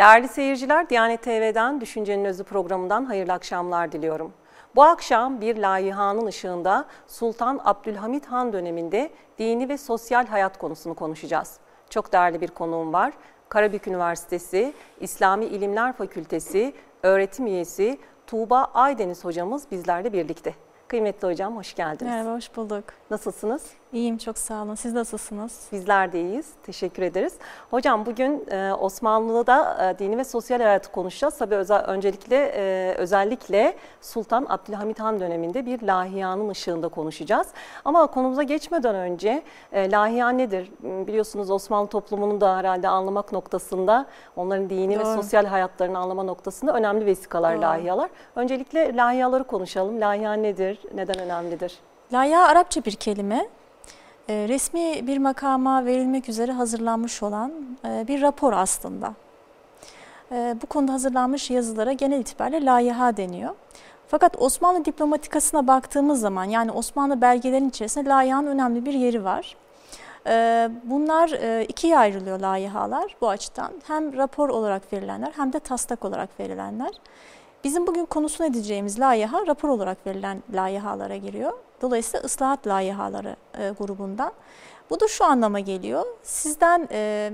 Değerli seyirciler, Diyanet TV'den Düşüncenin Özü programından hayırlı akşamlar diliyorum. Bu akşam bir layihanın ışığında Sultan Abdülhamit Han döneminde dini ve sosyal hayat konusunu konuşacağız. Çok değerli bir konuğum var. Karabük Üniversitesi İslami İlimler Fakültesi öğretim üyesi Tuğba Aydeniz hocamız bizlerle birlikte. Kıymetli hocam hoş geldiniz. Merhaba, hoş bulduk. Nasılsınız? İyiyim, çok sağ olun. Siz nasılsınız? Bizler de iyiyiz. Teşekkür ederiz. Hocam bugün e, Osmanlı'da e, dini ve sosyal hayatı konuşacağız. Tabii özel, öncelikle e, özellikle Sultan Abdülhamit Han döneminde bir lahiyanın ışığında konuşacağız. Ama konumuza geçmeden önce lahiya nedir? Biliyorsunuz Osmanlı toplumunu da herhalde anlamak noktasında, onların dini Doğru. ve sosyal hayatlarını anlama noktasında önemli vesikalar Doğru. lahiyalar. Öncelikle lahiyaları konuşalım. Lahiya nedir? Neden önemlidir? Lahiya Arapça bir kelime. E, resmi bir makama verilmek üzere hazırlanmış olan e, bir rapor aslında. E, bu konuda hazırlanmış yazılara genel itibariyle layiha deniyor. Fakat Osmanlı diplomatikasına baktığımız zaman yani Osmanlı belgelerinin içerisinde layihanın önemli bir yeri var. Bunlar ikiye ayrılıyor layihalar bu açıdan. Hem rapor olarak verilenler hem de taslak olarak verilenler. Bizim bugün konusunu edeceğimiz layiha rapor olarak verilen layihalara giriyor. Dolayısıyla ıslahat layihaları e, grubundan. Bu da şu anlama geliyor. Sizden e,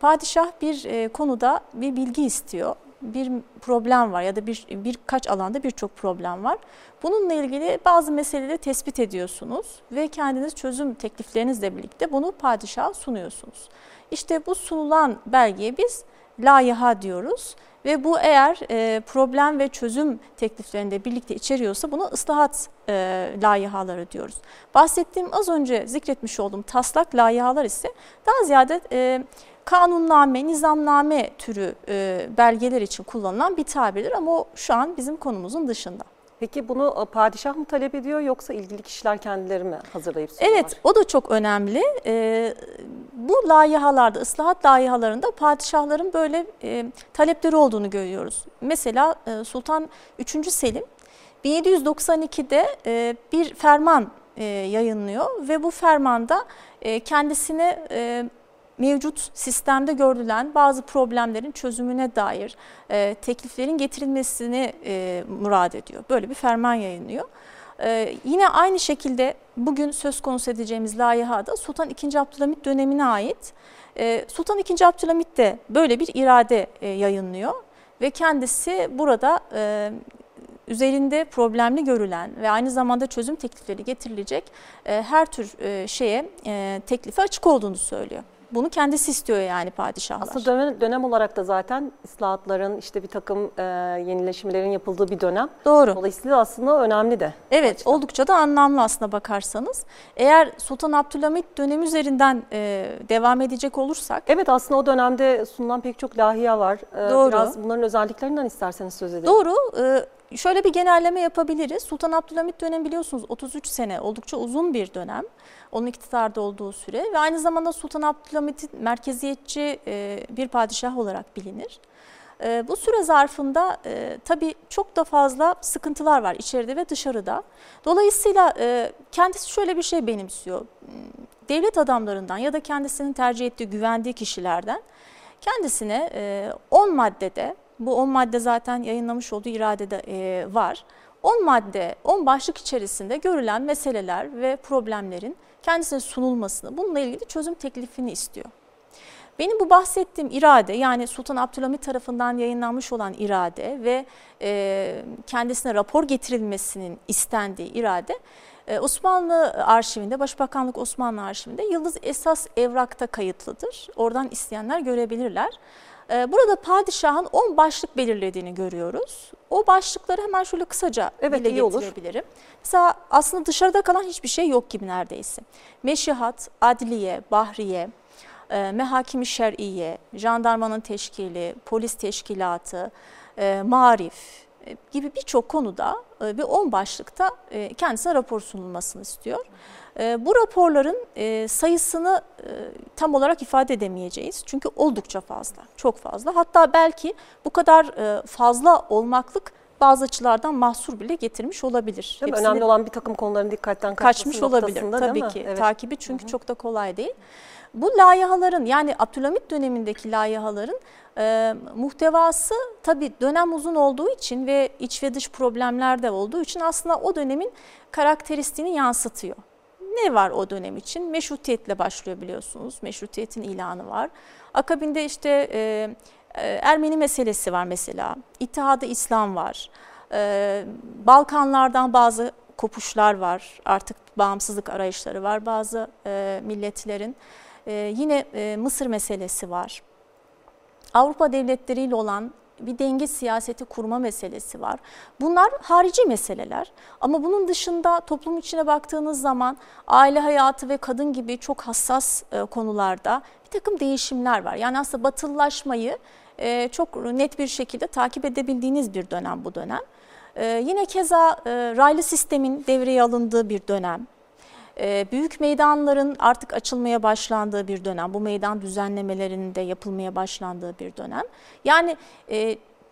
padişah bir e, konuda bir bilgi istiyor. Bir problem var ya da bir birkaç alanda birçok problem var. Bununla ilgili bazı meseleleri tespit ediyorsunuz ve kendiniz çözüm tekliflerinizle birlikte bunu padişaha sunuyorsunuz. İşte bu sunulan belgeye biz layiha diyoruz. Ve bu eğer e, problem ve çözüm tekliflerinde birlikte içeriyorsa buna ıslahat e, layihaları diyoruz. Bahsettiğim az önce zikretmiş olduğum taslak layihalar ise daha ziyade e, kanunname, nizamname türü e, belgeler için kullanılan bir tabirdir ama o şu an bizim konumuzun dışında. Peki bunu e, padişah mı talep ediyor yoksa ilgili kişiler kendileri mi hazırlayıp sunuyorlar? Evet o da çok önemli. Ee, bu layihalarda, ıslahat layihalarında padişahların böyle e, talepleri olduğunu görüyoruz. Mesela e, Sultan 3. Selim 1792'de e, bir ferman e, yayınlıyor ve bu fermanda e, kendisine... E, mevcut sistemde görülen bazı problemlerin çözümüne dair e, tekliflerin getirilmesini e, murad ediyor. Böyle bir ferman yayınlıyor. E, yine aynı şekilde bugün söz konusu edeceğimiz layihada Sultan II. Abdülhamit dönemine ait. E, Sultan II. Abdülhamit de böyle bir irade e, yayınlıyor ve kendisi burada e, üzerinde problemli görülen ve aynı zamanda çözüm teklifleri getirilecek e, her tür e, şeye e, teklife açık olduğunu söylüyor. Bunu kendisi istiyor yani padişahlar. Aslında dönem, dönem olarak da zaten islahatların işte bir takım e, yenileşmelerin yapıldığı bir dönem. Doğru. Dolayısıyla aslında önemli de. Evet oldukça da anlamlı aslında bakarsanız. Eğer Sultan Abdülhamit dönemi üzerinden e, devam edecek olursak. Evet aslında o dönemde sunulan pek çok lahiya var. E, Doğru. Biraz bunların özelliklerinden isterseniz söz edelim. Doğru. E, Şöyle bir genelleme yapabiliriz. Sultan Abdülhamit dönemi biliyorsunuz 33 sene oldukça uzun bir dönem. Onun iktidarda olduğu süre ve aynı zamanda Sultan Abdülhamit'in merkeziyetçi e, bir padişah olarak bilinir. E, bu süre zarfında e, tabii çok da fazla sıkıntılar var içeride ve dışarıda. Dolayısıyla kendisi şöyle bir şey benimsiyor. Devlet adamlarından ya da kendisinin tercih ettiği, güvendiği kişilerden kendisine 10 maddede bu 10 madde zaten yayınlamış olduğu iradede e, var. 10 madde, 10 başlık içerisinde görülen meseleler ve problemlerin kendisine sunulmasını, bununla ilgili çözüm teklifini istiyor. Benim bu bahsettiğim irade yani Sultan Abdülhamit tarafından yayınlanmış olan irade ve e, kendisine rapor getirilmesinin istendiği irade e, Osmanlı arşivinde, Başbakanlık Osmanlı arşivinde Yıldız Esas Evrak'ta kayıtlıdır. Oradan isteyenler görebilirler. Ee, burada padişahın 10 başlık belirlediğini görüyoruz. O başlıkları hemen şöyle kısaca evet, dile getirebilirim. Olur. Mesela aslında dışarıda kalan hiçbir şey yok gibi neredeyse. Meşihat, adliye, bahriye, e, mehakimi şer'iye, jandarmanın teşkili, polis teşkilatı, e, marif e, gibi birçok konuda ve 10 başlıkta kendisine rapor sunulmasını istiyor. Ee, bu raporların e, sayısını e, tam olarak ifade edemeyeceğiz. Çünkü oldukça fazla, çok fazla. Hatta belki bu kadar e, fazla olmaklık bazı açılardan mahsur bile getirmiş olabilir. Değil Önemli olan bir takım konuların dikkatten kaçmış olabilir tabii ki. Evet. Takibi çünkü Hı -hı. çok da kolay değil. Bu layihaların yani Abdülhamit dönemindeki layihaların E, muhtevası tabii dönem uzun olduğu için ve iç ve dış problemler de olduğu için aslında o dönemin karakteristiğini yansıtıyor. Ne var o dönem için? Meşrutiyetle başlıyor biliyorsunuz. Meşrutiyetin ilanı var. Akabinde işte e, e Ermeni meselesi var mesela. İttihadı İslam var. E, Balkanlardan bazı kopuşlar var. Artık bağımsızlık arayışları var bazı e, milletlerin. E, yine e, Mısır meselesi var. Avrupa devletleriyle olan bir denge siyaseti kurma meselesi var. Bunlar harici meseleler ama bunun dışında toplum içine baktığınız zaman aile hayatı ve kadın gibi çok hassas e, konularda bir takım değişimler var. Yani aslında batılılaşmayı e, çok net bir şekilde takip edebildiğiniz bir dönem bu dönem. E, yine keza raylı sistemin devreye alındığı bir dönem. Büyük meydanların artık açılmaya başlandığı bir dönem, bu meydan düzenlemelerinin de yapılmaya başlandığı bir dönem. Yani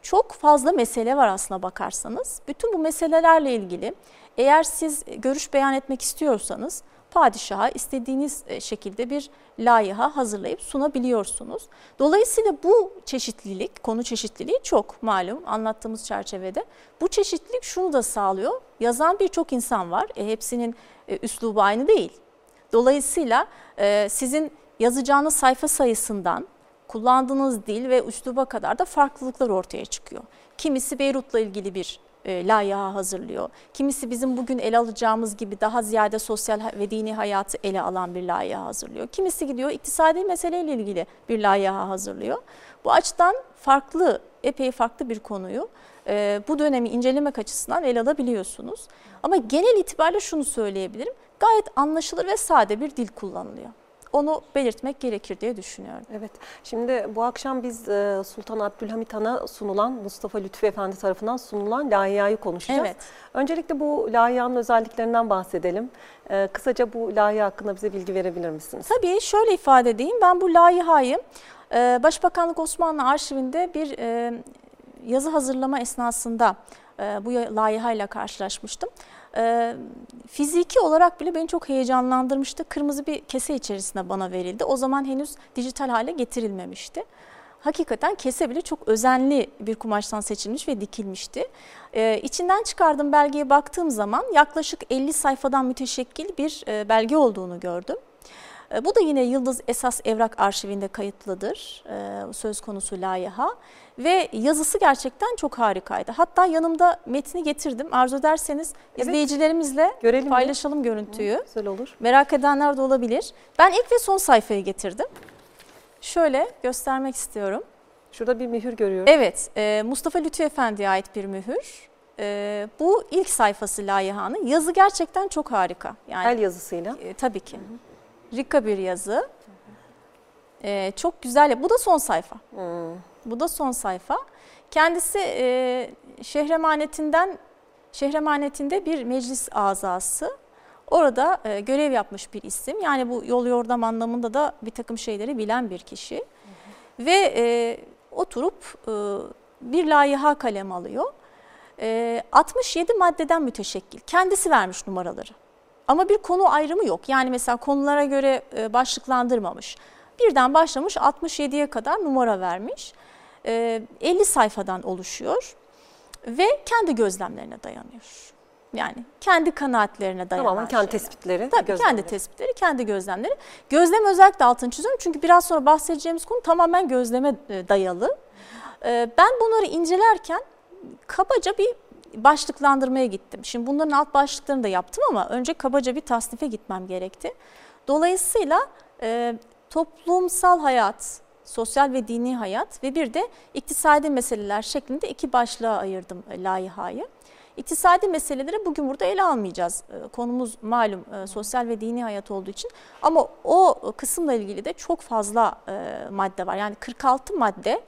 çok fazla mesele var aslına bakarsanız. Bütün bu meselelerle ilgili eğer siz görüş beyan etmek istiyorsanız padişaha istediğiniz şekilde bir layıha hazırlayıp sunabiliyorsunuz. Dolayısıyla bu çeşitlilik, konu çeşitliliği çok malum anlattığımız çerçevede. Bu çeşitlilik şunu da sağlıyor. Yazan birçok insan var. E, hepsinin e, üslubu aynı değil. Dolayısıyla e, sizin yazacağınız sayfa sayısından kullandığınız dil ve üsluba kadar da farklılıklar ortaya çıkıyor. Kimisi Beyrut'la ilgili bir e, layıha hazırlıyor. Kimisi bizim bugün ele alacağımız gibi daha ziyade sosyal ve dini hayatı ele alan bir layıha hazırlıyor. Kimisi gidiyor iktisadi meseleyle ilgili bir layıha hazırlıyor. Bu açıdan farklı, epey farklı bir konuyu e, bu dönemi incelemek açısından ele alabiliyorsunuz. Ama genel itibariyle şunu söyleyebilirim. Gayet anlaşılır ve sade bir dil kullanılıyor. Onu belirtmek gerekir diye düşünüyorum. Evet. Şimdi bu akşam biz e, Sultan Abdülhamit Han'a sunulan Mustafa Lütfü Efendi tarafından sunulan layihayı konuşacağız. Evet. Öncelikle bu layihanın özelliklerinden bahsedelim. E, kısaca bu layiha hakkında bize bilgi verebilir misiniz? Tabii şöyle ifade edeyim. Ben bu layihayı e, Başbakanlık Osmanlı Arşivinde bir yazı hazırlama esnasında bu layihayla karşılaşmıştım. E, fiziki olarak bile beni çok heyecanlandırmıştı. Kırmızı bir kese içerisinde bana verildi. O zaman henüz dijital hale getirilmemişti. Hakikaten kese bile çok özenli bir kumaştan seçilmiş ve dikilmişti. Ee, içinden çıkardığım belgeye baktığım zaman yaklaşık 50 sayfadan müteşekkil bir e, belge olduğunu gördüm. E, bu da yine Yıldız Esas Evrak Arşivinde kayıtlıdır e, söz konusu layiha ve yazısı gerçekten çok harikaydı. Hatta yanımda metni getirdim. Arzu ederseniz evet. izleyicilerimizle Görelim paylaşalım mi? görüntüyü. Hı, güzel olur. Merak edenler de olabilir. Ben ilk ve son sayfayı getirdim. Şöyle göstermek istiyorum. Şurada bir mühür görüyorum. Evet, e, Mustafa Lütfü Efendi'ye ait bir mühür. bu ilk sayfası layihanın. Yazı gerçekten çok harika. Yani, El yazısıyla. tabii ki. Hı hı. Rika bir yazı. Ee, çok güzel. Bu da son sayfa. Hmm. Bu da son sayfa. Kendisi e, şehremanetinden şehremanetinde bir meclis azası. Orada e, görev yapmış bir isim. Yani bu yol yordam anlamında da bir takım şeyleri bilen bir kişi. Ve e, oturup e, bir layiha kalem alıyor. E, 67 maddeden müteşekkil. Kendisi vermiş numaraları. Ama bir konu ayrımı yok. Yani mesela konulara göre e, başlıklandırmamış. Birden başlamış 67'ye kadar numara vermiş. 50 e, sayfadan oluşuyor ve kendi gözlemlerine dayanıyor. Yani kendi kanaatlerine dayanan Tamamen kendi şeyler. tespitleri. Tabii gözlemleri. kendi tespitleri, kendi gözlemleri. Gözlem özellikle altını çiziyorum çünkü biraz sonra bahsedeceğimiz konu tamamen gözleme e, dayalı. Ben bunları incelerken kabaca bir başlıklandırmaya gittim. Şimdi bunların alt başlıklarını da yaptım ama önce kabaca bir tasnife gitmem gerekti. Dolayısıyla e, toplumsal hayat, sosyal ve dini hayat ve bir de iktisadi meseleler şeklinde iki başlığa ayırdım e, layihayı. İktisadi meseleleri bugün burada ele almayacağız. E, konumuz malum e, sosyal ve dini hayat olduğu için. Ama o kısımla ilgili de çok fazla madde var. Yani 46 madde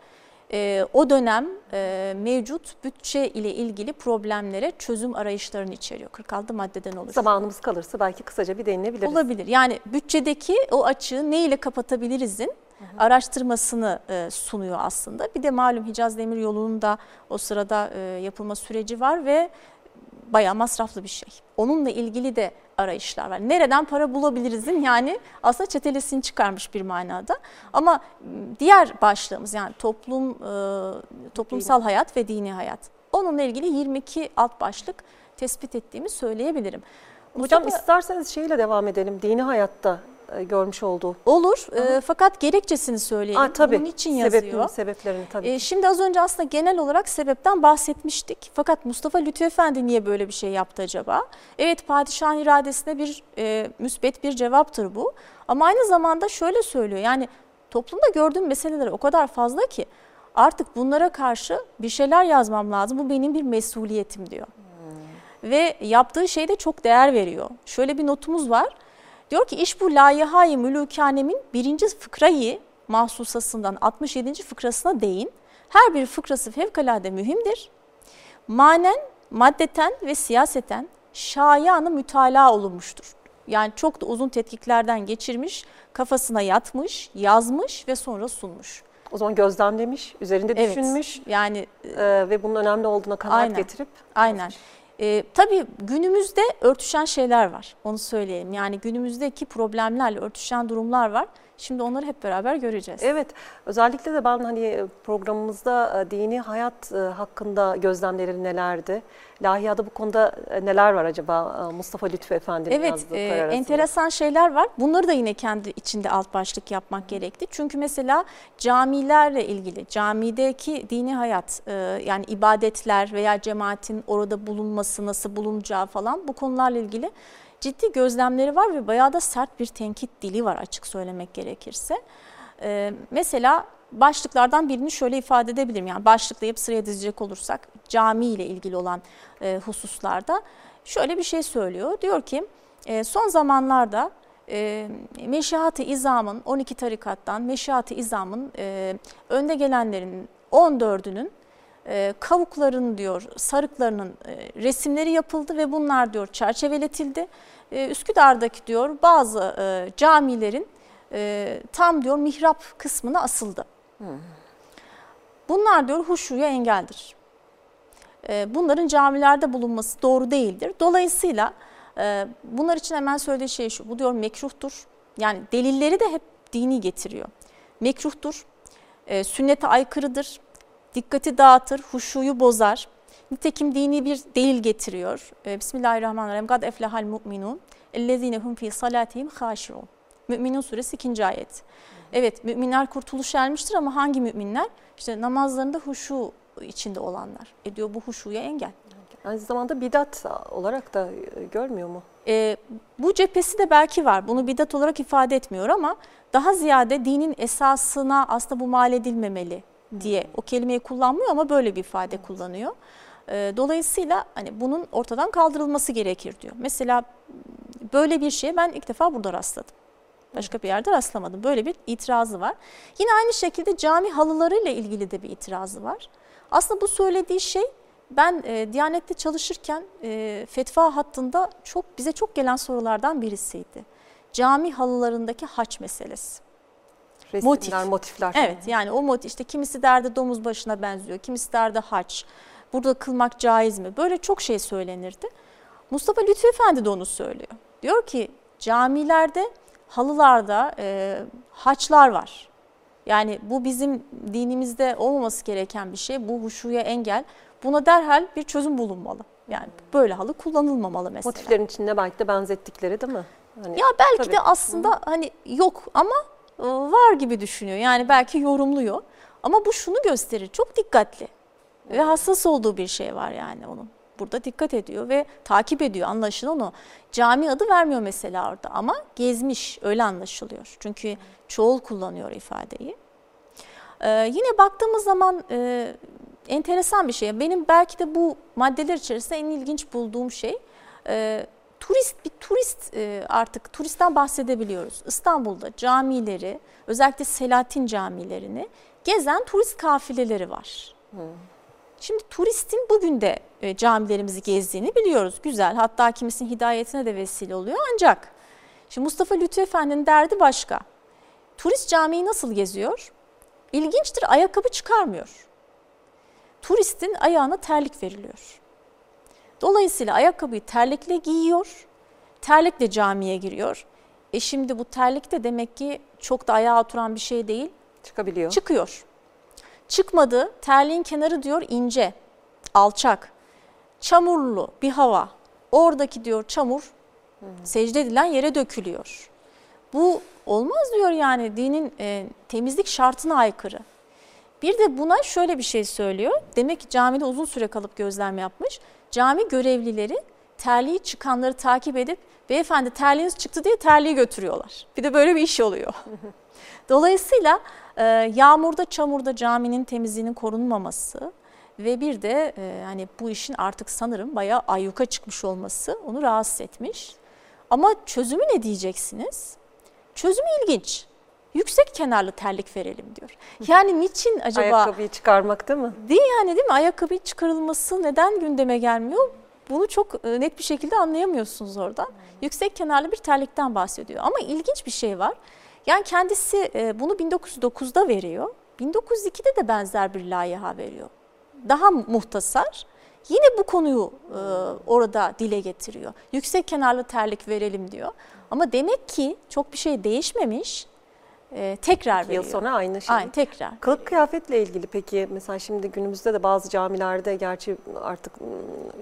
e, o dönem e, mevcut bütçe ile ilgili problemlere çözüm arayışlarını içeriyor. 46 maddeden oluşuyor. Zamanımız kalırsa belki kısaca bir değinebiliriz. Olabilir. Yani bütçedeki o açığı ne ile kapatabilirizin araştırmasını e, sunuyor aslında. Bir de malum Hicaz Demir Yolu'nun da o sırada e, yapılma süreci var ve bayağı masraflı bir şey. Onunla ilgili de arayışlar var. Nereden para bulabilirizin yani aslında çetelesini çıkarmış bir manada. Ama diğer başlığımız yani toplum, e, toplumsal hayat ve dini hayat. Onunla ilgili 22 alt başlık tespit ettiğimi söyleyebilirim. Hocam Mustafa, isterseniz şeyle devam edelim. Dini hayatta görmüş olduğu. Olur e, fakat gerekçesini söyleyelim. Aa, tabii. Bunun için yazıyor. Sebeplerini, sebeplerini tabii. E, şimdi az önce aslında genel olarak sebepten bahsetmiştik. Fakat Mustafa Lütfü Efendi niye böyle bir şey yaptı acaba? Evet padişahın iradesine bir e, müsbet bir cevaptır bu. Ama aynı zamanda şöyle söylüyor yani toplumda gördüğüm meseleler o kadar fazla ki artık bunlara karşı bir şeyler yazmam lazım. Bu benim bir mesuliyetim diyor. Hmm. Ve yaptığı şeyde çok değer veriyor. Şöyle bir notumuz var. Diyor ki iş bu layihayı mülükanemin birinci fıkrayı mahsusasından 67. fıkrasına değin. Her bir fıkrası fevkalade mühimdir. Manen, maddeten ve siyaseten şayanı mütalaa olunmuştur. Yani çok da uzun tetkiklerden geçirmiş, kafasına yatmış, yazmış ve sonra sunmuş. O zaman gözlemlemiş, üzerinde evet, düşünmüş yani e, ve bunun önemli olduğuna kanaat aynen, getirip. Aynen. Yazmış. E, tabii günümüzde örtüşen şeyler var. Onu söyleyelim. Yani günümüzdeki problemlerle örtüşen durumlar var. Şimdi onları hep beraber göreceğiz. Evet. Özellikle de ben hani programımızda e, dini hayat e, hakkında gözlemleri nelerdi? Lahiyada bu konuda e, neler var acaba Mustafa Lütfü Efendi'nin evet, e, arasında? Evet, enteresan şeyler var. Bunları da yine kendi içinde alt başlık yapmak gerekti. Çünkü mesela camilerle ilgili, camideki dini hayat, yani ibadetler veya cemaatin orada bulunması, nasıl bulunacağı falan bu konularla ilgili ciddi gözlemleri var ve bayağı da sert bir tenkit dili var açık söylemek gerekirse. Ee, mesela başlıklardan birini şöyle ifade edebilirim. Yani başlıklayıp sıraya dizecek olursak cami ile ilgili olan e, hususlarda şöyle bir şey söylüyor. Diyor ki e, son zamanlarda e, Meşihat-ı İzam'ın 12 tarikattan Meşihat-ı İzam'ın e, önde gelenlerin 14'ünün e, kavukların diyor sarıklarının e, resimleri yapıldı ve bunlar diyor çerçeveletildi. E, Üsküdar'daki diyor bazı e, camilerin e, tam diyor mihrap kısmına asıldı. Bunlar diyor huşuya engeldir. E, bunların camilerde bulunması doğru değildir. Dolayısıyla e, bunlar için hemen söylediği şey şu. Bu diyor mekruhtur. Yani delilleri de hep dini getiriyor. Mekruhtur. Sünnete aykırıdır dikkati dağıtır, huşuyu bozar. Nitekim dini bir delil getiriyor. Ee, Bismillahirrahmanirrahim. Gad eflehal mu'minun. Ellezine hum fi salatihim haşiun. Müminun suresi 2. ayet. Evet müminler kurtuluş ermiştir ama hangi müminler? İşte namazlarında huşu içinde olanlar. E diyor bu huşuya engel. Aynı zamanda bidat olarak da e, görmüyor mu? E, bu cephesi de belki var. Bunu bidat olarak ifade etmiyor ama daha ziyade dinin esasına aslında bu mal edilmemeli diye o kelimeyi kullanmıyor ama böyle bir ifade kullanıyor. Ee, dolayısıyla hani bunun ortadan kaldırılması gerekir diyor. Mesela böyle bir şeye ben ilk defa burada rastladım. Başka bir yerde rastlamadım. Böyle bir itirazı var. Yine aynı şekilde cami halılarıyla ilgili de bir itirazı var. Aslında bu söylediği şey ben e, Diyanet'te çalışırken e, fetva hattında çok bize çok gelen sorulardan birisiydi. Cami halılarındaki haç meselesi. Resimler, motif. motifler. Evet yani o motif işte kimisi derdi domuz başına benziyor, kimisi derdi haç. Burada kılmak caiz mi? Böyle çok şey söylenirdi. Mustafa Lütfü Efendi de onu söylüyor. Diyor ki camilerde halılarda e, haçlar var. Yani bu bizim dinimizde olmaması gereken bir şey. Bu huşuya engel. Buna derhal bir çözüm bulunmalı. Yani böyle halı kullanılmamalı mesela. Motiflerin içinde belki de benzettikleri değil mi? Hani, ya belki tabii. de aslında Hı. hani yok ama e, var gibi düşünüyor. Yani belki yorumluyor. Ama bu şunu gösterir. Çok dikkatli ve hassas olduğu bir şey var yani onun. Burada dikkat ediyor ve takip ediyor anlaşılan onu. Cami adı vermiyor mesela orada ama gezmiş öyle anlaşılıyor. Çünkü çoğul kullanıyor ifadeyi. Ee, yine baktığımız zaman e, enteresan bir şey. Benim belki de bu maddeler içerisinde en ilginç bulduğum şey e, turist bir turist e, artık turistten bahsedebiliyoruz. İstanbul'da camileri özellikle Selahattin camilerini gezen turist kafileleri var. Hmm. Şimdi turistin bugün de e, camilerimizi gezdiğini biliyoruz. Güzel hatta kimisinin hidayetine de vesile oluyor ancak şimdi Mustafa Lütfü Efendi'nin derdi başka. Turist camiyi nasıl geziyor? İlginçtir ayakkabı çıkarmıyor. Turistin ayağına terlik veriliyor. Dolayısıyla ayakkabıyı terlikle giyiyor, terlikle camiye giriyor. E şimdi bu terlik de demek ki çok da ayağa oturan bir şey değil. Çıkabiliyor. Çıkıyor. Çıkmadı. Terliğin kenarı diyor ince, alçak, çamurlu bir hava. Oradaki diyor çamur secde edilen yere dökülüyor. Bu olmaz diyor yani dinin e, temizlik şartına aykırı. Bir de buna şöyle bir şey söylüyor. Demek ki camide uzun süre kalıp gözlem yapmış. Cami görevlileri terliği çıkanları takip edip beyefendi terliğiniz çıktı diye terliği götürüyorlar. Bir de böyle bir iş oluyor. Dolayısıyla yağmurda çamurda caminin temizliğinin korunmaması ve bir de e, hani bu işin artık sanırım bayağı ayyuka çıkmış olması onu rahatsız etmiş. Ama çözümü ne diyeceksiniz? Çözümü ilginç. Yüksek kenarlı terlik verelim diyor. Yani niçin acaba? Ayakkabıyı çıkarmak değil mi? Değil yani değil mi? Ayakkabı çıkarılması neden gündeme gelmiyor? Bunu çok e, net bir şekilde anlayamıyorsunuz oradan. Yüksek kenarlı bir terlikten bahsediyor. Ama ilginç bir şey var. Yani kendisi e, bunu 1909'da veriyor. 1902'de de benzer bir layiha veriyor. Daha muhtasar. Yine bu konuyu e, orada dile getiriyor. Yüksek kenarlı terlik verelim diyor. Ama demek ki çok bir şey değişmemiş. E, tekrar veriyor. Yıl sonra aynı şey. Aynen tekrar. Kılık kıyafetle ilgili peki mesela şimdi günümüzde de bazı camilerde gerçi artık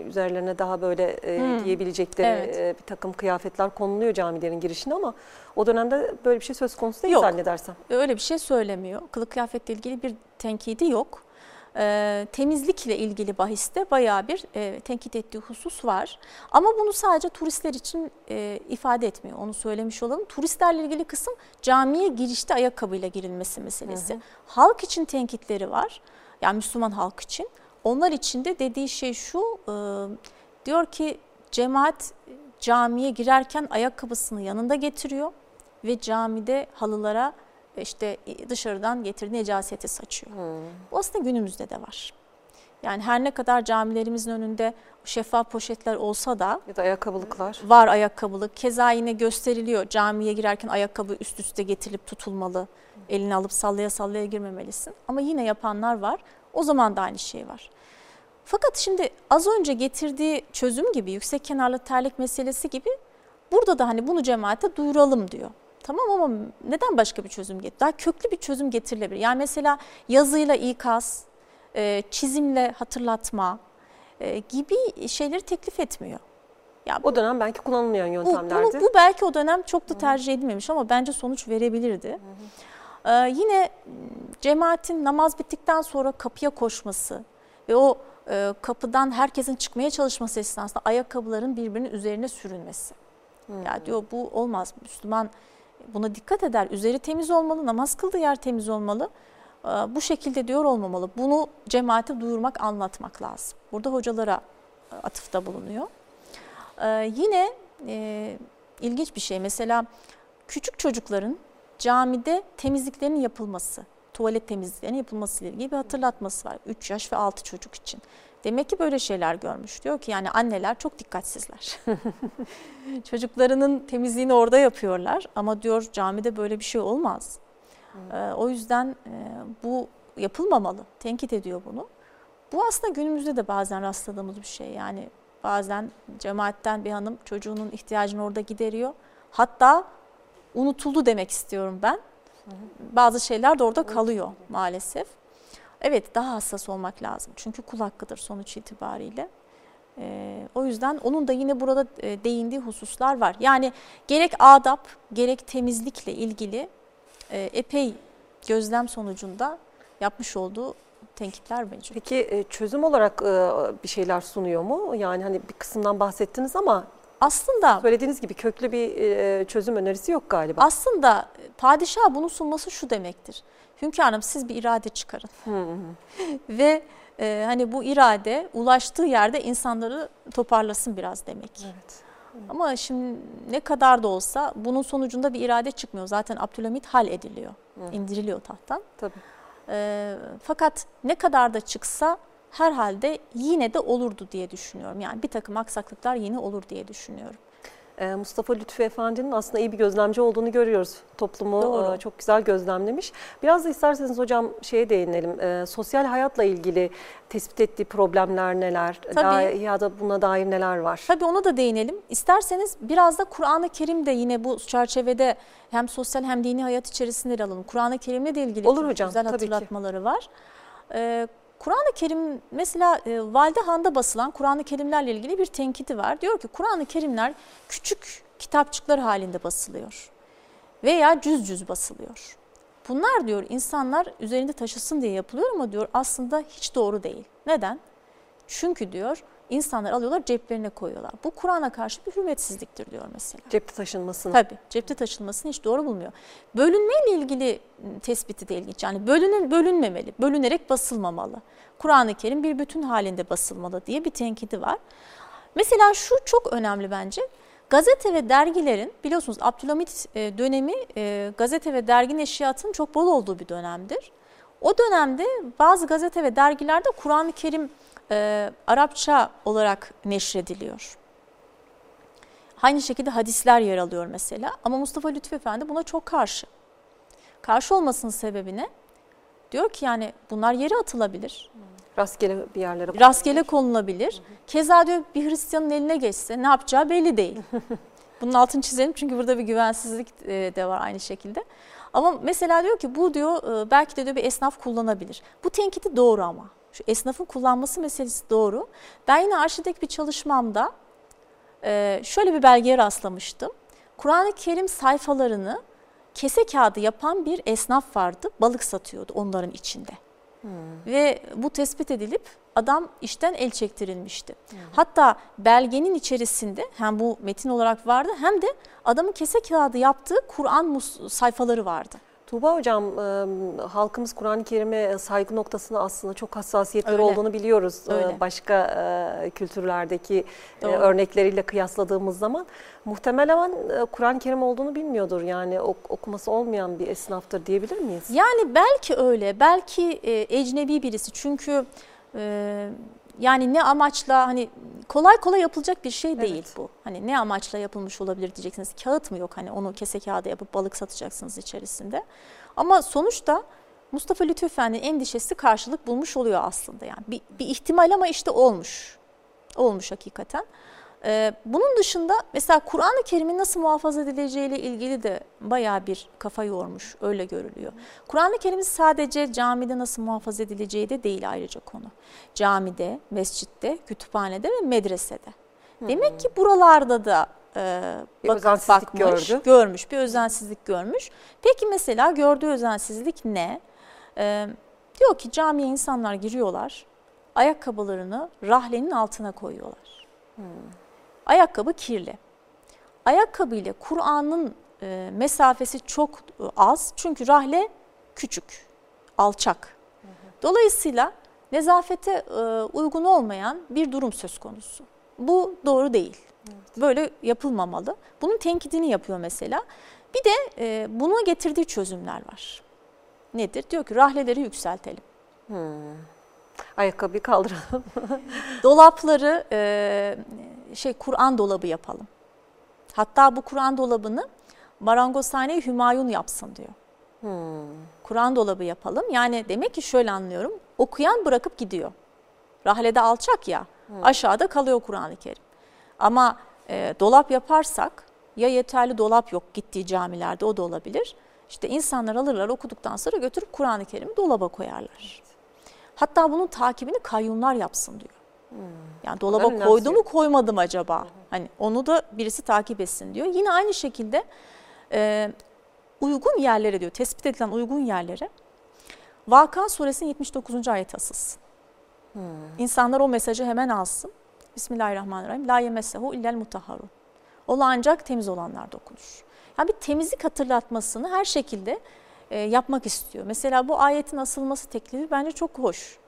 üzerlerine daha böyle e, hmm. giyebilecekleri evet. e, bir takım kıyafetler konuluyor camilerin girişine ama o dönemde böyle bir şey söz konusu değil yok. zannedersem. Öyle bir şey söylemiyor. Kılık kıyafetle ilgili bir tenkidi yok e, temizlikle ilgili bahiste bayağı bir e, tenkit ettiği husus var. Ama bunu sadece turistler için e, ifade etmiyor. Onu söylemiş olalım. Turistlerle ilgili kısım camiye girişte ayakkabıyla girilmesi meselesi. Hı hı. Halk için tenkitleri var. Yani Müslüman halk için. Onlar için de dediği şey şu. E, diyor ki cemaat camiye girerken ayakkabısını yanında getiriyor ve camide halılara işte dışarıdan getirdiği necaseti saçıyor. Hmm. Bu aslında günümüzde de var. Yani her ne kadar camilerimizin önünde şeffaf poşetler olsa da ya da ayakkabılıklar var ayakkabılık. Keza yine gösteriliyor camiye girerken ayakkabı üst üste getirilip tutulmalı. Elini alıp sallaya sallaya girmemelisin. Ama yine yapanlar var. O zaman da aynı şey var. Fakat şimdi az önce getirdiği çözüm gibi yüksek kenarlı terlik meselesi gibi burada da hani bunu cemaate duyuralım diyor. Tamam ama neden başka bir çözüm getir? Daha köklü bir çözüm getirilebilir. Yani mesela yazıyla ikaz, e, çizimle hatırlatma e, gibi şeyleri teklif etmiyor. Ya o dönem belki kullanılmayan yöntemlerdi. Bu, bunu, bu belki o dönem çok da tercih edilmemiş ama bence sonuç verebilirdi. Hı hı. Ee, yine cemaatin namaz bittikten sonra kapıya koşması ve o e, kapıdan herkesin çıkmaya çalışması esnasında ayakkabıların birbirinin üzerine sürülmesi. Hı. Ya diyor bu olmaz. Müslüman buna dikkat eder. Üzeri temiz olmalı, namaz kıldığı yer temiz olmalı. Ee, bu şekilde diyor olmamalı. Bunu cemaate duyurmak, anlatmak lazım. Burada hocalara e, atıfta bulunuyor. Ee, yine e, ilginç bir şey. Mesela küçük çocukların camide temizliklerinin yapılması, tuvalet temizliklerinin yapılması ile ilgili bir hatırlatması var. 3 yaş ve 6 çocuk için. Demek ki böyle şeyler görmüş. Diyor ki yani anneler çok dikkatsizler. Çocuklarının temizliğini orada yapıyorlar ama diyor camide böyle bir şey olmaz. Hmm. Ee, o yüzden e, bu yapılmamalı. Tenkit ediyor bunu. Bu aslında günümüzde de bazen rastladığımız bir şey. Yani bazen cemaatten bir hanım çocuğunun ihtiyacını orada gideriyor. Hatta unutuldu demek istiyorum ben. Bazı şeyler de orada kalıyor maalesef. Evet daha hassas olmak lazım. Çünkü kul hakkıdır sonuç itibariyle. Ee, o yüzden onun da yine burada e, değindiği hususlar var. Yani gerek adap gerek temizlikle ilgili e, epey gözlem sonucunda yapmış olduğu tenkitler mevcut. Peki e, çözüm olarak e, bir şeyler sunuyor mu? Yani hani bir kısımdan bahsettiniz ama aslında söylediğiniz gibi köklü bir çözüm önerisi yok galiba. Aslında padişah bunu sunması şu demektir. Hünkârım siz bir irade çıkarın. Ve e, hani bu irade ulaştığı yerde insanları toparlasın biraz demek. Evet. Ama şimdi ne kadar da olsa bunun sonucunda bir irade çıkmıyor. Zaten Abdülhamit hal ediliyor, Hı. indiriliyor tahttan. Tabii. E, fakat ne kadar da çıksa herhalde yine de olurdu diye düşünüyorum. Yani bir takım aksaklıklar yine olur diye düşünüyorum. E, Mustafa Lütfü Efendi'nin aslında iyi bir gözlemci olduğunu görüyoruz. Toplumu Doğru. e, çok güzel gözlemlemiş. Biraz da isterseniz hocam şeye değinelim. E, sosyal hayatla ilgili tespit ettiği problemler neler? Tabii. Ya da buna dair neler var? Tabii ona da değinelim. İsterseniz biraz da Kur'an-ı Kerim de yine bu çerçevede hem sosyal hem dini hayat içerisinde ele alalım. Kur'an-ı Kerim'le de ilgili Olur hocam, güzel tabii ki. hatırlatmaları var. Kur'an-ı Kerim mesela e, Valide Han'da basılan Kur'an-ı Kerimlerle ilgili bir tenkidi var. Diyor ki Kur'an-ı Kerimler küçük kitapçıklar halinde basılıyor veya cüz cüz basılıyor. Bunlar diyor insanlar üzerinde taşısın diye yapılıyor ama diyor aslında hiç doğru değil. Neden? Çünkü diyor insanlar alıyorlar ceplerine koyuyorlar. Bu Kur'an'a karşı bir hürmetsizliktir diyor mesela. Cepte taşınmasını. Tabii cepte taşınmasını hiç doğru bulmuyor. Bölünmeyle ilgili tespiti de ilginç. Yani bölünün, bölünmemeli, bölünerek basılmamalı. Kur'an-ı Kerim bir bütün halinde basılmalı diye bir tenkidi var. Mesela şu çok önemli bence. Gazete ve dergilerin biliyorsunuz Abdülhamit e, dönemi e, gazete ve dergi neşriyatının çok bol olduğu bir dönemdir. O dönemde bazı gazete ve dergilerde Kur'an-ı Kerim e, Arapça olarak neşrediliyor. Aynı şekilde hadisler yer alıyor mesela ama Mustafa Lütfü Efendi buna çok karşı. Karşı olmasının sebebi ne? Diyor ki yani bunlar yere atılabilir, Rastgele bir yerlere. rastgele konulabilir. Keza diyor bir Hristiyanın eline geçse ne yapacağı belli değil. Bunun altını çizelim çünkü burada bir güvensizlik e, de var aynı şekilde. Ama mesela diyor ki bu diyor e, belki de diyor bir esnaf kullanabilir. Bu tenkiti doğru ama. Şu esnafın kullanması meselesi doğru. Ben yine arşivdeki bir çalışmamda e, şöyle bir belgeye rastlamıştım. Kur'an-ı Kerim sayfalarını kese kağıdı yapan bir esnaf vardı. Balık satıyordu onların içinde. Ve bu tespit edilip adam işten el çektirilmişti. Hatta belgenin içerisinde hem bu metin olarak vardı hem de adamın kese kağıdı yaptığı Kur'an sayfaları vardı. Tuğba Hocam, e, halkımız Kur'an-ı Kerim'e saygı noktasında aslında çok hassasiyetleri Öyle. olduğunu biliyoruz. E, Öyle. Başka kültürlerdeki Doğru. örnekleriyle kıyasladığımız zaman muhtemelen Kur'an-ı Kerim olduğunu bilmiyordur. Yani ok- okuması olmayan bir esnaftır diyebilir miyiz? Yani belki öyle, belki ecnebi birisi çünkü yani ne amaçla hani kolay kolay yapılacak bir şey değil Evet. bu. Hani ne amaçla yapılmış olabilir diyeceksiniz. Kağıt mı yok hani onu kese kağıda yapıp balık satacaksınız içerisinde. Ama sonuçta Mustafa Lütfü Efendi'nin endişesi karşılık bulmuş oluyor aslında yani. Bir, bir ihtimal ama işte olmuş. Olmuş hakikaten. Ee, bunun dışında mesela Kur'an-ı Kerim'in nasıl muhafaza edileceğiyle ilgili de bayağı bir kafa yormuş, öyle görülüyor. Kur'an-ı Kerim'in sadece camide nasıl muhafaza edileceği de değil ayrıca konu. Camide, mescitte, kütüphanede ve medresede. Demek ki buralarda da e, bak- bakmış, gördü. görmüş, bir özensizlik görmüş. Peki mesela gördüğü özensizlik ne? Ee, diyor ki camiye insanlar giriyorlar, ayakkabılarını rahlenin altına koyuyorlar. Ayakkabı kirli. Ayakkabı ile Kur'an'ın e, mesafesi çok e, az çünkü rahle küçük, alçak. Dolayısıyla nezafete e, uygun olmayan bir durum söz konusu. Bu doğru değil. Böyle yapılmamalı. Bunun tenkidini yapıyor mesela. Bir de e, buna getirdiği çözümler var. Nedir? Diyor ki rahleleri yükseltelim. Ayakkabıyı kaldıralım. Dolapları e, şey Kur'an dolabı yapalım. Hatta bu Kur'an dolabını marangozhane Hümayun yapsın diyor. Kur'an dolabı yapalım. Yani demek ki şöyle anlıyorum. Okuyan bırakıp gidiyor. Rahlede alçak ya. Aşağıda kalıyor Kur'an-ı Kerim. Ama e, dolap yaparsak ya yeterli dolap yok gittiği camilerde o da olabilir. İşte insanlar alırlar okuduktan sonra götürüp Kur'an-ı Kerim'i dolaba koyarlar. Hatta bunun takibini kayyumlar yapsın diyor. Yani dolaba Önemsiyor. koydu mu koymadı mı acaba? Hani onu da birisi takip etsin diyor. Yine aynı şekilde e, uygun yerlere diyor, tespit edilen uygun yerlere Vaka suresinin 79. ayet asılsın. İnsanlar o mesajı hemen alsın. Bismillahirrahmanirrahim. La yemessehu illel mutahharun. Ola ancak temiz olanlar dokunur. Yani bir temizlik hatırlatmasını her şekilde e, yapmak istiyor. Mesela bu ayetin asılması teklifi bence çok hoş.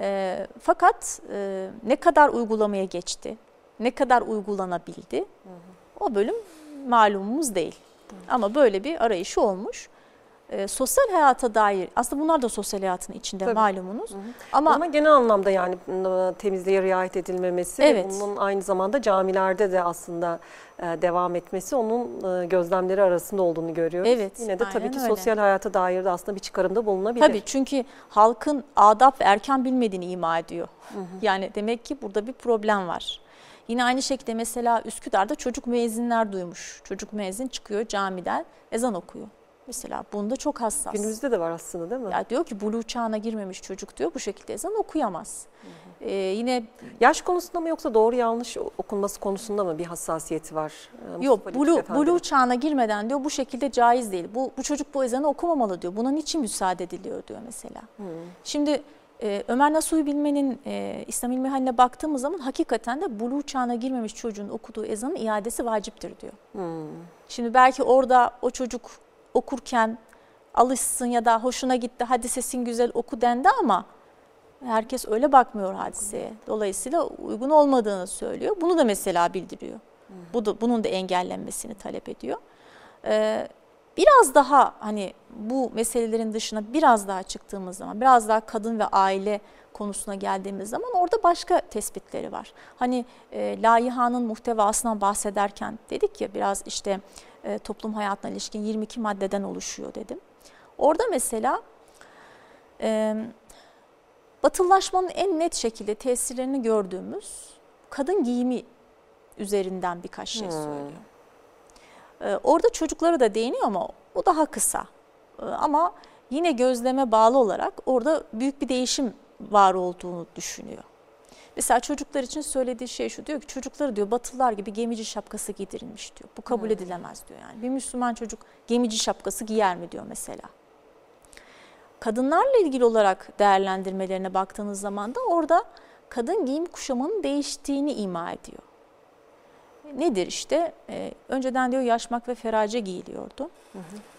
E, fakat e, ne kadar uygulamaya geçti, ne kadar uygulanabildi o bölüm malumumuz değil. Ama böyle bir arayışı olmuş. E, sosyal hayata dair aslında bunlar da sosyal hayatın içinde Tabii. malumunuz. Ama, Ama genel anlamda yani temizliğe riayet edilmemesi Evet. ve bunun aynı zamanda camilerde de aslında e, devam etmesi onun e, gözlemleri arasında olduğunu görüyoruz. Evet, Yine de tabii ki öyle. sosyal hayata dair de aslında bir çıkarımda bulunabilir. tabii çünkü halkın adap ve erken bilmediğini ima ediyor. Yani demek ki burada bir problem var. Yine aynı şekilde mesela Üsküdar'da çocuk müezzinler duymuş. Çocuk müezzin çıkıyor camiden ezan okuyor. Mesela bunda çok hassas. Günümüzde de var aslında değil mi? Ya diyor ki buluğ çağına girmemiş çocuk diyor bu şekilde ezan okuyamaz. Ee, yine Yaş konusunda mı yoksa doğru yanlış okunması konusunda mı bir hassasiyeti var? e, Mustafa yok buluğ, buluğ çağına girmeden diyor bu şekilde caiz değil. Bu, bu çocuk bu ezanı okumamalı diyor. Buna niçin müsaade ediliyor diyor mesela. Şimdi e, Ömer Nasuhi Bilmen'in e, İslam ilmi haline baktığımız zaman hakikaten de buluğ çağına girmemiş çocuğun okuduğu ezanın iadesi vaciptir diyor. Hmm. Şimdi belki orada o çocuk okurken alışsın ya da hoşuna gitti hadi sesin güzel oku dendi ama herkes öyle bakmıyor hadiseye. Dolayısıyla uygun olmadığını söylüyor. Bunu da mesela bildiriyor. Bu da bunun da engellenmesini talep ediyor. Ee, biraz daha hani bu meselelerin dışına biraz daha çıktığımız zaman, biraz daha kadın ve aile konusuna geldiğimiz zaman orada başka tespitleri var. Hani e, layihanın muhtevasından bahsederken dedik ya biraz işte e, toplum hayatına ilişkin 22 maddeden oluşuyor dedim. Orada mesela e, batılılaşmanın en net şekilde tesirlerini gördüğümüz kadın giyimi üzerinden birkaç şey Hmm. söylüyor. E, orada çocuklara da değiniyor ama o daha kısa. E, ama yine gözleme bağlı olarak orada büyük bir değişim var olduğunu düşünüyor. Mesela çocuklar için söylediği şey şu diyor ki çocukları diyor batılılar gibi gemici şapkası giydirilmiş diyor. Bu kabul edilemez diyor yani. Bir Müslüman çocuk gemici şapkası giyer mi diyor mesela. Kadınlarla ilgili olarak değerlendirmelerine baktığınız zaman da orada kadın giyim kuşamının değiştiğini ima ediyor. Nedir işte? Ee, önceden diyor yaşmak ve ferace giyiliyordu.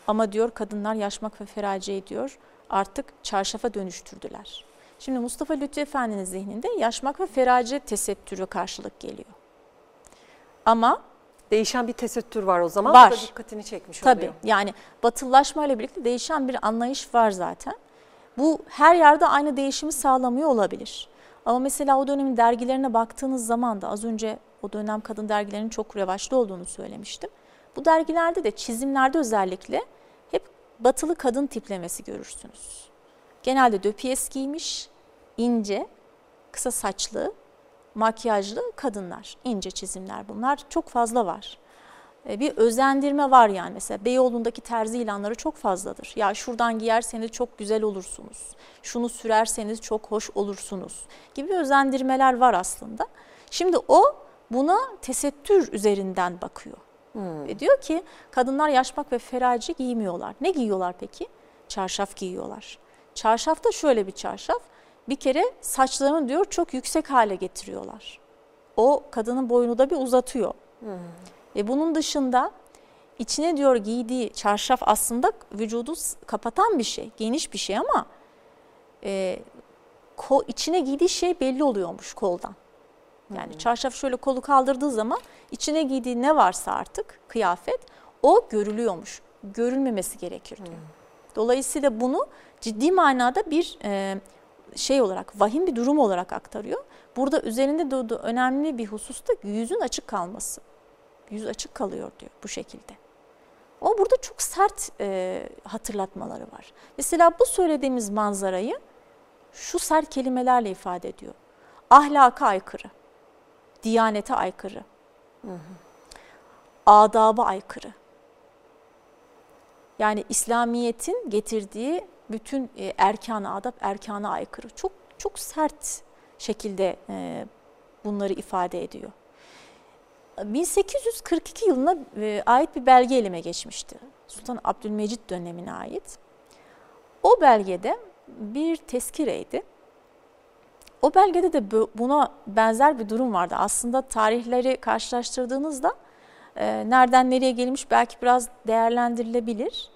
Ama diyor kadınlar yaşmak ve feraceyi diyor artık çarşafa dönüştürdüler. Şimdi Mustafa Lütfü Efendi'nin zihninde yaşmak ve ferace tesettürü karşılık geliyor. Ama Değişen bir tesettür var o zaman. Var. Bu da dikkatini çekmiş tabii oluyor. yani batılılaşma ile birlikte değişen bir anlayış var zaten. Bu her yerde aynı değişimi sağlamıyor olabilir. Ama mesela o dönemin dergilerine baktığınız zaman da az önce o dönem kadın dergilerinin çok revaçlı olduğunu söylemiştim. Bu dergilerde de çizimlerde özellikle hep batılı kadın tiplemesi görürsünüz. Genelde döpiyes giymiş, ince, kısa saçlı, makyajlı kadınlar. ince çizimler bunlar çok fazla var. E, Bir özendirme var yani mesela Beyoğlu'ndaki terzi ilanları çok fazladır. Ya şuradan giyerseniz çok güzel olursunuz. Şunu sürerseniz çok hoş olursunuz gibi özendirmeler var aslında. Şimdi o buna tesettür üzerinden bakıyor. Ve diyor ki kadınlar yaşmak ve feraci giymiyorlar. Ne giyiyorlar peki? Çarşaf giyiyorlar. Çarşaf da şöyle bir çarşaf. Bir kere saçlarını diyor çok yüksek hale getiriyorlar. O kadının boyunu da bir uzatıyor. Ve bunun dışında içine diyor giydiği çarşaf aslında vücudu kapatan bir şey, geniş bir şey ama e, ko, içine giydiği şey belli oluyormuş koldan. Yani çarşaf şöyle kolu kaldırdığı zaman içine giydiği ne varsa artık kıyafet o görülüyormuş. Görülmemesi gerekir diyor. Dolayısıyla bunu ciddi manada bir e, şey olarak, vahim bir durum olarak aktarıyor. Burada üzerinde durduğu önemli bir husus da yüzün açık kalması. Yüz açık kalıyor diyor bu şekilde. Ama burada çok sert e, hatırlatmaları var. Mesela bu söylediğimiz manzarayı şu sert kelimelerle ifade ediyor. Ahlaka aykırı, diyanete aykırı, adaba aykırı. Yani İslamiyet'in getirdiği bütün e, erkan adab erkana aykırı. Çok çok sert şekilde e, bunları ifade ediyor. 1842 yılına e, ait bir belge elime geçmişti. Sultan Abdülmecit dönemine ait. O belgede bir tezkireydi. O belgede de buna benzer bir durum vardı. Aslında tarihleri karşılaştırdığınızda nereden nereye gelmiş belki biraz değerlendirilebilir.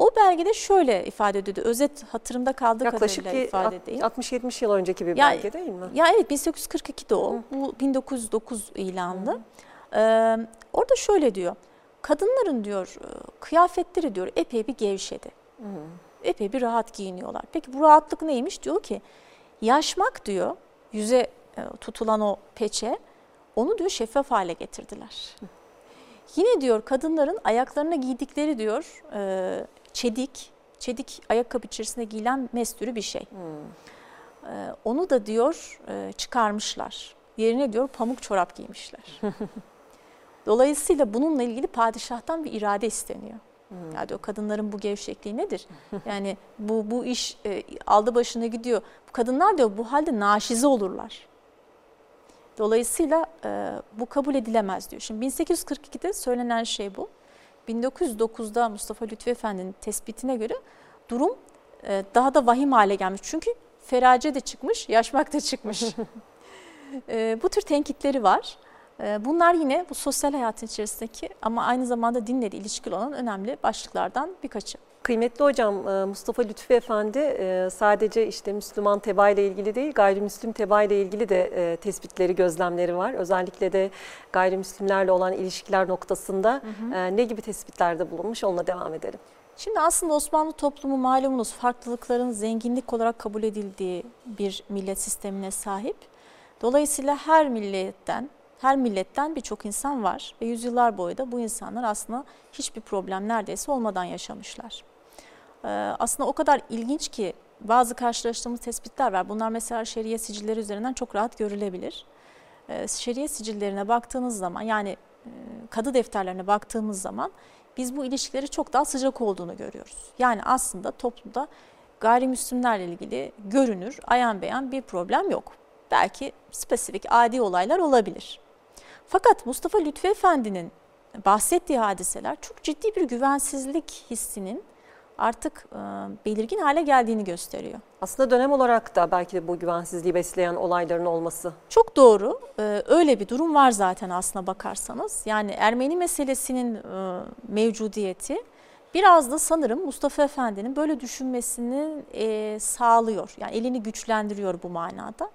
O belgede şöyle ifade ediyordu. Özet hatırımda kaldığı Yaklaşık kadarıyla ifade edeyim. 60-70 yıl önceki bir Ya- belge değil mi? Ya evet 1842'de o. Bu 1909 ilanlı. Ee, orada şöyle diyor. Kadınların diyor e, kıyafetleri diyor epey bir gevşedi. Epey bir rahat giyiniyorlar. Peki bu rahatlık neymiş? Diyor ki yaşmak diyor yüze e, tutulan o peçe onu diyor şeffaf hale getirdiler. Yine diyor kadınların ayaklarına giydikleri diyor e, çedik, çedik ayakkabı içerisinde giyilen mestürü bir şey. E, onu da diyor e, çıkarmışlar. Yerine diyor pamuk çorap giymişler. Dolayısıyla bununla ilgili padişahtan bir irade isteniyor. Hmm. Ya diyor kadınların bu gevşekliği nedir? Yani bu bu iş e, aldı başına gidiyor. Bu kadınlar diyor bu halde naşize olurlar. Dolayısıyla e, bu kabul edilemez diyor. Şimdi 1842'de söylenen şey bu. 1909'da Mustafa Lütfi Efendi'nin tespitine göre durum e, daha da vahim hale gelmiş. Çünkü ferace de çıkmış, yaşmak da çıkmış. e, bu tür tenkitleri var. E, bunlar yine bu sosyal hayatın içerisindeki ama aynı zamanda dinle de ilişkili olan önemli başlıklardan birkaçı. Kıymetli hocam e, Mustafa Lütfi Efendi e, sadece işte Müslüman teba ile ilgili değil gayrimüslim teba ile ilgili de e, tespitleri, gözlemleri var. Özellikle de gayrimüslimlerle olan ilişkiler noktasında hı hı. ne gibi tespitlerde bulunmuş onunla devam edelim. Şimdi aslında Osmanlı toplumu malumunuz farklılıkların zenginlik olarak kabul edildiği bir millet sistemine sahip. Dolayısıyla her milletten, her milletten birçok insan var ve yüzyıllar boyu da bu insanlar aslında hiçbir problem neredeyse olmadan yaşamışlar. Ee, aslında o kadar ilginç ki bazı karşılaştığımız tespitler var. Bunlar mesela şeriye sicilleri üzerinden çok rahat görülebilir. Ee, şeriye sicillerine baktığınız zaman yani e, kadı defterlerine baktığımız zaman biz bu ilişkileri çok daha sıcak olduğunu görüyoruz. Yani aslında toplumda gayrimüslimlerle ilgili görünür, ayan beyan bir problem yok. Belki spesifik adi olaylar olabilir. Fakat Mustafa Lütfi Efendi'nin bahsettiği hadiseler çok ciddi bir güvensizlik hissinin artık e, belirgin hale geldiğini gösteriyor. Aslında dönem olarak da belki de bu güvensizliği besleyen olayların olması. Çok doğru. E, öyle bir durum var zaten aslına bakarsanız. Yani Ermeni meselesinin e, mevcudiyeti biraz da sanırım Mustafa Efendi'nin böyle düşünmesini sağlıyor. Yani elini güçlendiriyor bu manada.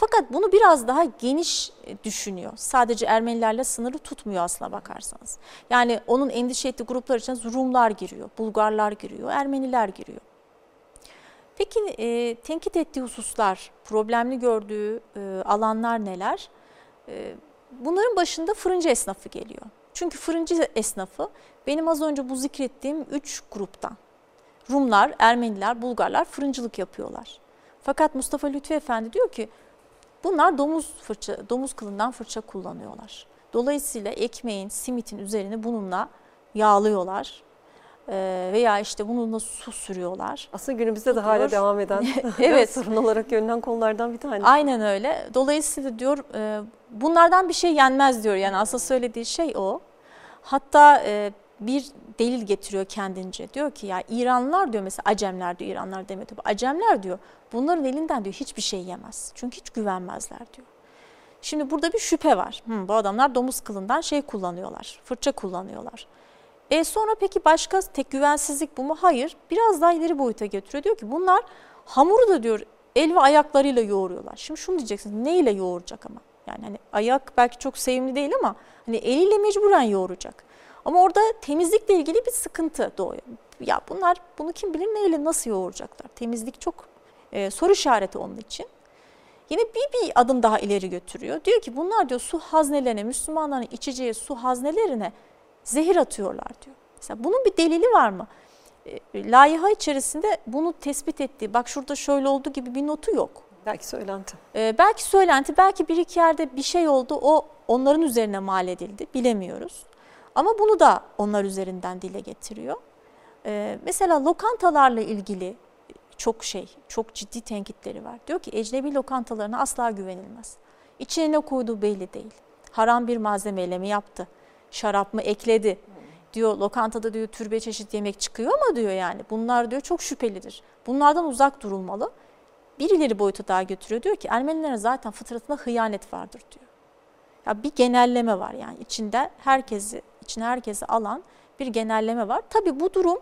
Fakat bunu biraz daha geniş e, düşünüyor. Sadece Ermenilerle sınırı tutmuyor aslına bakarsanız. Yani onun endişe ettiği gruplar için Rumlar giriyor, Bulgarlar giriyor, Ermeniler giriyor. Peki e, tenkit ettiği hususlar, problemli gördüğü e, alanlar neler? E, bunların başında fırıncı esnafı geliyor. Çünkü fırıncı esnafı benim az önce bu zikrettiğim üç gruptan. Rumlar, Ermeniler, Bulgarlar fırıncılık yapıyorlar. Fakat Mustafa Lütfi Efendi diyor ki bunlar domuz fırça, domuz kılından fırça kullanıyorlar. Dolayısıyla ekmeğin, simitin üzerine bununla yağlıyorlar. Veya işte bununla su sürüyorlar. Aslında günümüzde de hala devam eden evet. sorun olarak görünen konulardan bir tanesi. Aynen öyle. Dolayısıyla diyor bunlardan bir şey yenmez diyor. Yani aslında söylediği şey o. Hatta bir delil getiriyor kendince. Diyor ki ya İranlılar diyor mesela Acemler diyor İranlar demiyor tabii. Acemler diyor bunların elinden diyor hiçbir şey yemez. Çünkü hiç güvenmezler diyor. Şimdi burada bir şüphe var. Hı, bu adamlar domuz kılından şey kullanıyorlar, fırça kullanıyorlar. E sonra peki başka tek güvensizlik bu mu? Hayır. Biraz daha ileri boyuta getiriyor. Diyor ki bunlar hamuru da diyor el ve ayaklarıyla yoğuruyorlar. Şimdi şunu diyeceksiniz neyle yoğuracak ama? Yani hani ayak belki çok sevimli değil ama hani eliyle mecburen yoğuracak. Ama orada temizlikle ilgili bir sıkıntı doğuyor. Ya bunlar bunu kim bilir neyle nasıl yoğuracaklar? Temizlik çok e, soru işareti onun için. Yine bir, bir adım daha ileri götürüyor. Diyor ki bunlar diyor su haznelerine, Müslümanların içeceği su haznelerine zehir atıyorlar diyor. Mesela bunun bir delili var mı? E, layiha içerisinde bunu tespit ettiği, bak şurada şöyle oldu gibi bir notu yok. Belki söylenti. E, belki söylenti, belki bir iki yerde bir şey oldu, o onların üzerine mal edildi, bilemiyoruz. Ama bunu da onlar üzerinden dile getiriyor. Ee, mesela lokantalarla ilgili çok şey, çok ciddi tenkitleri var. Diyor ki ecnebi lokantalarına asla güvenilmez. İçine ne koyduğu belli değil. Haram bir malzemeyle mi yaptı? Şarap mı ekledi? Diyor lokantada diyor türbe çeşit yemek çıkıyor ama diyor yani. Bunlar diyor çok şüphelidir. Bunlardan uzak durulmalı. Bir ileri boyuta daha götürüyor. Diyor ki Ermenilerin zaten fıtratında hıyanet vardır diyor. Ya bir genelleme var yani içinde herkesi içine herkesi alan bir genelleme var. Tabii bu durum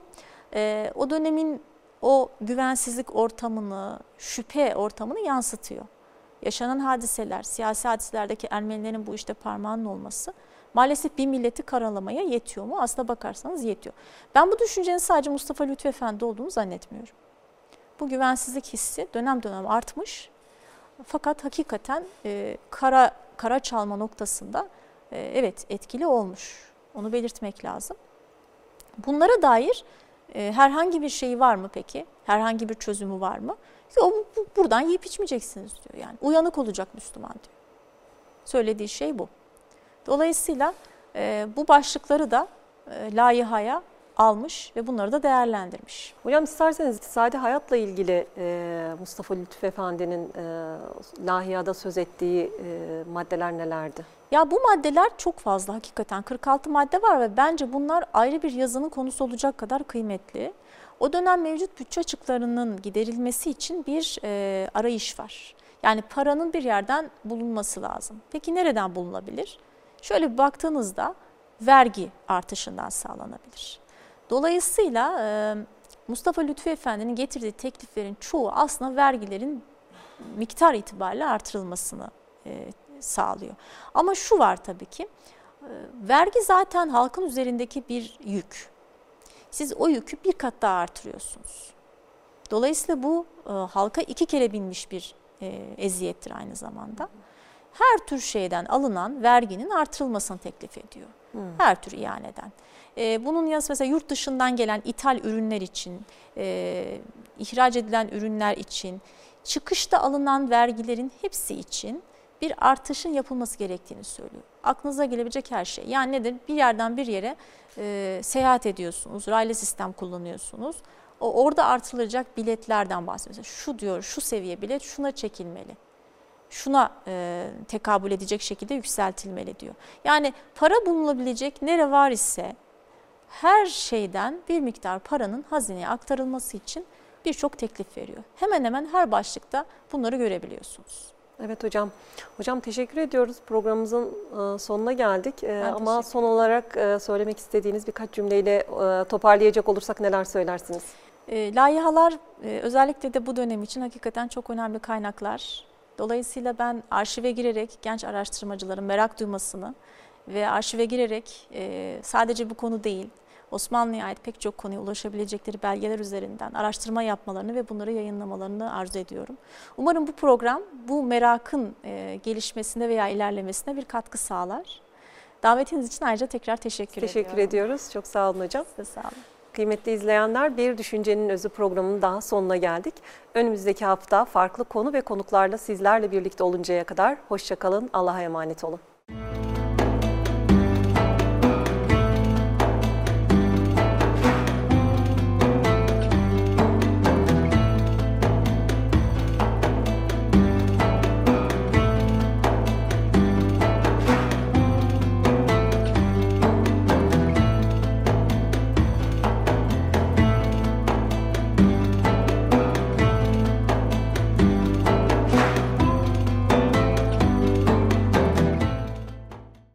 e, o dönemin o güvensizlik ortamını, şüphe ortamını yansıtıyor. Yaşanan hadiseler, siyasi hadiselerdeki Ermenilerin bu işte parmağının olması maalesef bir milleti karalamaya yetiyor mu? Aslına bakarsanız yetiyor. Ben bu düşüncenin sadece Mustafa Lütfü Efendi olduğunu zannetmiyorum. Bu güvensizlik hissi dönem dönem artmış. Fakat hakikaten e, kara kara çalma noktasında e, evet etkili olmuş. Onu belirtmek lazım. Bunlara dair e, herhangi bir şey var mı peki? Herhangi bir çözümü var mı? Yok bu, buradan yiyip içmeyeceksiniz diyor. Yani uyanık olacak Müslüman diyor. Söylediği şey bu. Dolayısıyla e, bu başlıkları da e, layihaya almış ve bunları da değerlendirmiş. Hocam isterseniz iktisadi hayatla ilgili e, Mustafa Lütfü Efendi'nin e, lahiyada söz ettiği e, maddeler nelerdi? Ya bu maddeler çok fazla hakikaten 46 madde var ve bence bunlar ayrı bir yazının konusu olacak kadar kıymetli. O dönem mevcut bütçe açıklarının giderilmesi için bir e, arayış var. Yani paranın bir yerden bulunması lazım. Peki nereden bulunabilir? Şöyle bir baktığınızda vergi artışından sağlanabilir. Dolayısıyla e, Mustafa Lütfü Efendi'nin getirdiği tekliflerin çoğu aslında vergilerin miktar itibariyle artırılmasını e, sağlıyor. Ama şu var tabii ki, e, vergi zaten halkın üzerindeki bir yük. Siz o yükü bir kat daha artırıyorsunuz. Dolayısıyla bu halka iki kere binmiş bir eziyettir aynı zamanda. Her tür şeyden alınan verginin artırılmasını teklif ediyor. Hmm. Her tür ihaneden. E, bunun yanı mesela yurt dışından gelen ithal ürünler için, e, ihraç edilen ürünler için, çıkışta alınan vergilerin hepsi için bir artışın yapılması gerektiğini söylüyor. Aklınıza gelebilecek her şey. Yani nedir? Bir yerden bir yere e, seyahat ediyorsunuz, raylı sistem kullanıyorsunuz. O orada artırılacak biletlerden bahsediyoruz. Şu diyor, şu seviye bilet şuna çekilmeli. Şuna e, tekabül edecek şekilde yükseltilmeli diyor. Yani para bulunabilecek nere var ise her şeyden bir miktar paranın hazineye aktarılması için birçok teklif veriyor. Hemen hemen her başlıkta bunları görebiliyorsunuz. Evet hocam. Hocam teşekkür ediyoruz. Programımızın e, sonuna geldik. E, ama son olarak e, söylemek istediğiniz birkaç cümleyle toparlayacak olursak neler söylersiniz? Layihalar özellikle de bu dönem için hakikaten çok önemli kaynaklar. Dolayısıyla ben arşive girerek genç araştırmacıların merak duymasını ve arşive girerek sadece bu konu değil, Osmanlı'ya ait pek çok konuya ulaşabilecekleri belgeler üzerinden araştırma yapmalarını ve bunları yayınlamalarını arzu ediyorum. Umarım bu program bu merakın e, gelişmesine veya ilerlemesine bir katkı sağlar. Davetiniz için ayrıca tekrar teşekkür, teşekkür ediyorum. Teşekkür ediyoruz. Çok sağ olun hocam. Size sağ olun. Kıymetli izleyenler Bir Düşüncenin Özü programının daha sonuna geldik. Önümüzdeki hafta farklı konu ve konuklarla sizlerle birlikte oluncaya kadar hoşçakalın, Allah'a emanet olun.